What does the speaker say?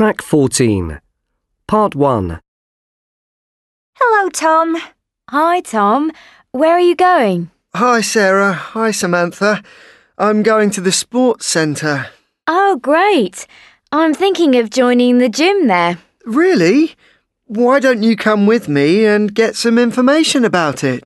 Track 14. Part 1. Hello, Tom. Hi, Tom. Where are you going? Hi, Sarah. Hi, Samantha. I'm going to the sports centre. Oh, great. I'm thinking of joining the gym there. Really? Why don't you come with me and get some information about it?